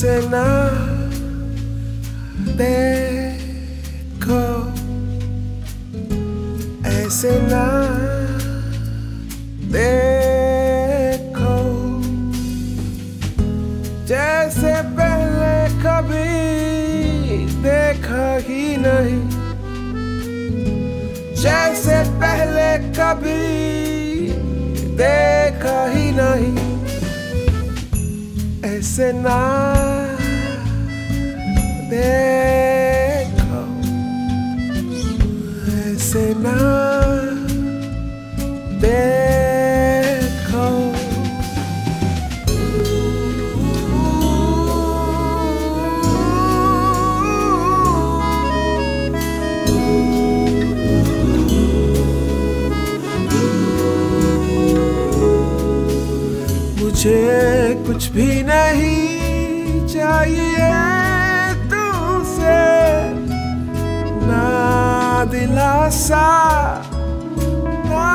ना देखो ऐसे ना देखो जैसे पहले कभी देखा ही नहीं। जैसे पहले कभी देखा ही नहीं। ऐसे ना देखो। ऐसे ना देखो मुझे कुछ भी नहीं चाहिए। दिलासा ना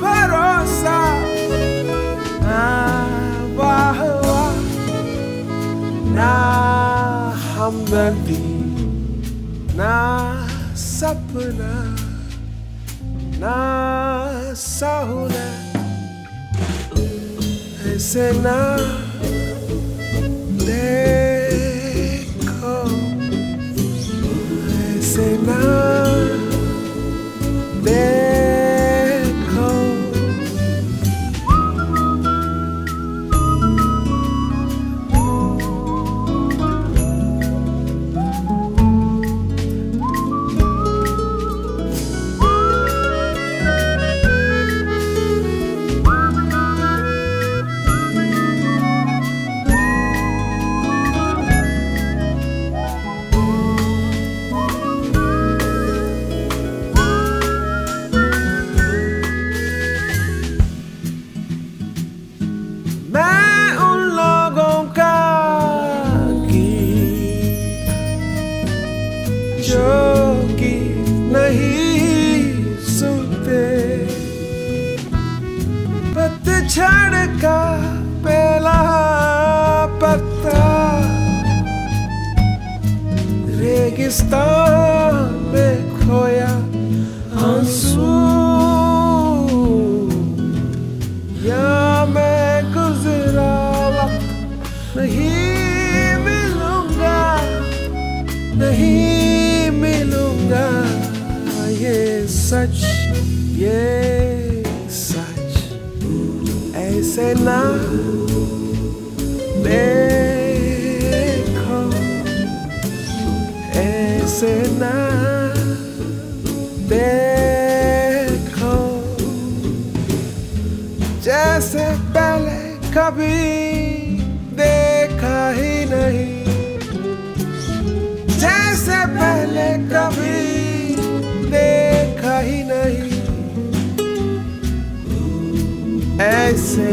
भरोसा ना वाह वाह ना हमदर्दी ना सपना ना सहूलत ऐसे ना देखो जो नहीं सुनते। पतझड़ का पहला पत्ता रेगिस्तान में खोया आँसू। या मैं गुजरा वक्त नहीं मिलूँगा। ये सच ये सच। ऐसे ना देखो। ऐसे ना देखो। जैसे पहले कभी देखा ही नहीं। जैसे पहले कभी देखा ही नहीं। ऐसे